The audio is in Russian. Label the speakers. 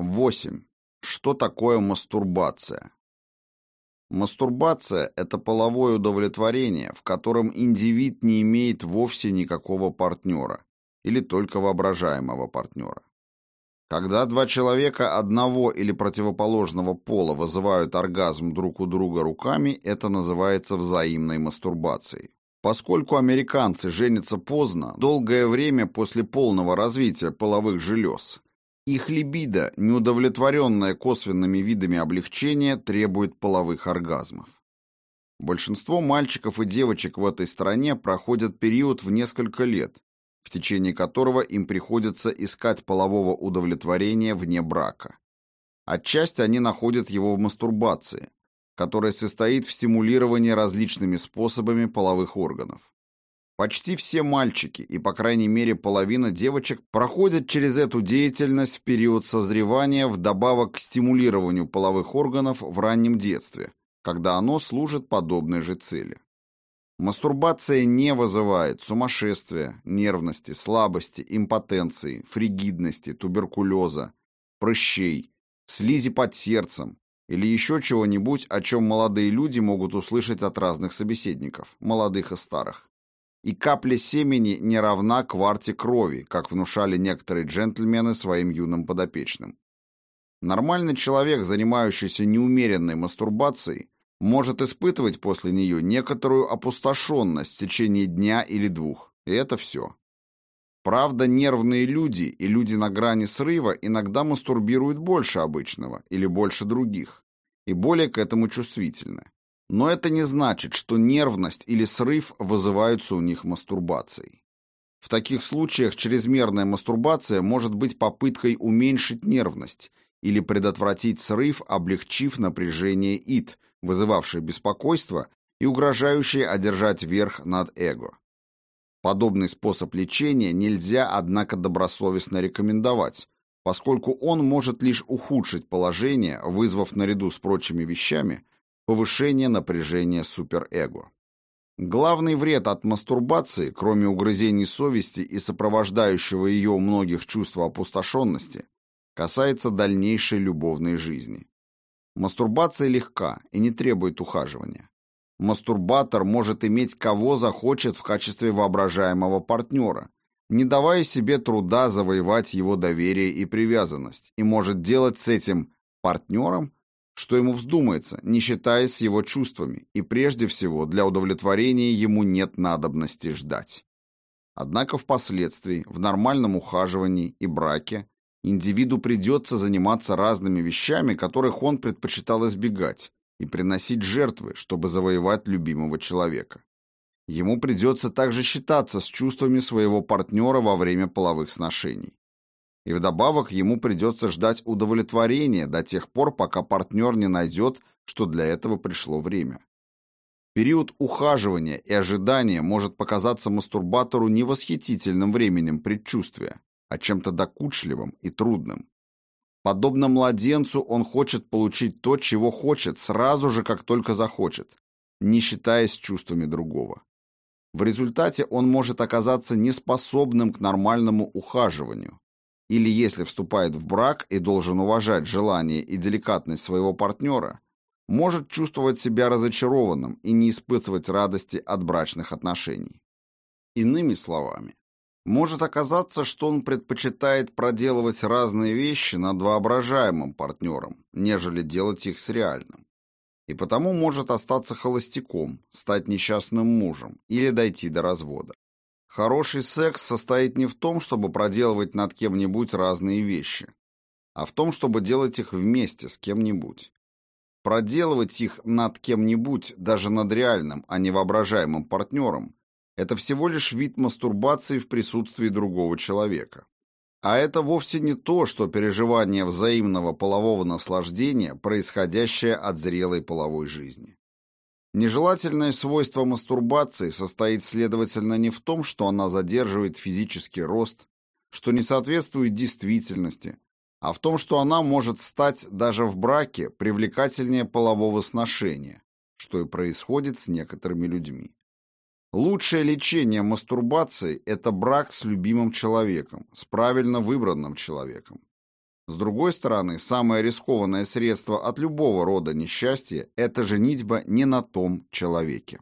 Speaker 1: 8. Что такое мастурбация? Мастурбация – это половое удовлетворение, в котором индивид не имеет вовсе никакого партнера или только воображаемого партнера. Когда два человека одного или противоположного пола вызывают оргазм друг у друга руками, это называется взаимной мастурбацией. Поскольку американцы женятся поздно, долгое время после полного развития половых желез, их либидо, неудовлетворенное косвенными видами облегчения, требует половых оргазмов. Большинство мальчиков и девочек в этой стране проходят период в несколько лет, в течение которого им приходится искать полового удовлетворения вне брака. Отчасти они находят его в мастурбации, которая состоит в стимулировании различными способами половых органов. Почти все мальчики и, по крайней мере, половина девочек проходят через эту деятельность в период созревания вдобавок к стимулированию половых органов в раннем детстве, когда оно служит подобной же цели. Мастурбация не вызывает сумасшествия, нервности, слабости, импотенции, фригидности, туберкулеза, прыщей, слизи под сердцем или еще чего-нибудь, о чем молодые люди могут услышать от разных собеседников, молодых и старых и капля семени не равна кварте крови, как внушали некоторые джентльмены своим юным подопечным. Нормальный человек, занимающийся неумеренной мастурбацией, может испытывать после нее некоторую опустошенность в течение дня или двух, и это все. Правда, нервные люди и люди на грани срыва иногда мастурбируют больше обычного или больше других, и более к этому чувствительны. Но это не значит, что нервность или срыв вызываются у них мастурбацией. В таких случаях чрезмерная мастурбация может быть попыткой уменьшить нервность или предотвратить срыв, облегчив напряжение ид, вызывавшее беспокойство и угрожающее одержать верх над эго. Подобный способ лечения нельзя, однако, добросовестно рекомендовать, поскольку он может лишь ухудшить положение, вызвав наряду с прочими вещами повышение напряжения суперэго. Главный вред от мастурбации, кроме угрызений совести и сопровождающего ее у многих чувства опустошенности, касается дальнейшей любовной жизни. Мастурбация легка и не требует ухаживания. Мастурбатор может иметь кого захочет в качестве воображаемого партнера, не давая себе труда завоевать его доверие и привязанность, и может делать с этим партнером что ему вздумается, не считаясь с его чувствами, и прежде всего для удовлетворения ему нет надобности ждать. Однако впоследствии, в нормальном ухаживании и браке, индивиду придется заниматься разными вещами, которых он предпочитал избегать, и приносить жертвы, чтобы завоевать любимого человека. Ему придется также считаться с чувствами своего партнера во время половых сношений. И вдобавок ему придется ждать удовлетворения до тех пор, пока партнер не найдет, что для этого пришло время. Период ухаживания и ожидания может показаться мастурбатору не восхитительным временем предчувствия, а чем-то докучливым и трудным. Подобно младенцу он хочет получить то, чего хочет, сразу же, как только захочет, не считаясь чувствами другого. В результате он может оказаться неспособным к нормальному ухаживанию, или если вступает в брак и должен уважать желание и деликатность своего партнера, может чувствовать себя разочарованным и не испытывать радости от брачных отношений. Иными словами, может оказаться, что он предпочитает проделывать разные вещи над воображаемым партнером, нежели делать их с реальным. И потому может остаться холостяком, стать несчастным мужем или дойти до развода. Хороший секс состоит не в том, чтобы проделывать над кем-нибудь разные вещи, а в том, чтобы делать их вместе с кем-нибудь. Проделывать их над кем-нибудь, даже над реальным, а не воображаемым партнером, это всего лишь вид мастурбации в присутствии другого человека. А это вовсе не то, что переживание взаимного полового наслаждения, происходящее от зрелой половой жизни. Нежелательное свойство мастурбации состоит, следовательно, не в том, что она задерживает физический рост, что не соответствует действительности, а в том, что она может стать даже в браке привлекательнее полового сношения, что и происходит с некоторыми людьми. Лучшее лечение мастурбации – это брак с любимым человеком, с правильно выбранным человеком. С другой стороны, самое рискованное средство от любого рода несчастья – это женитьба не на том человеке.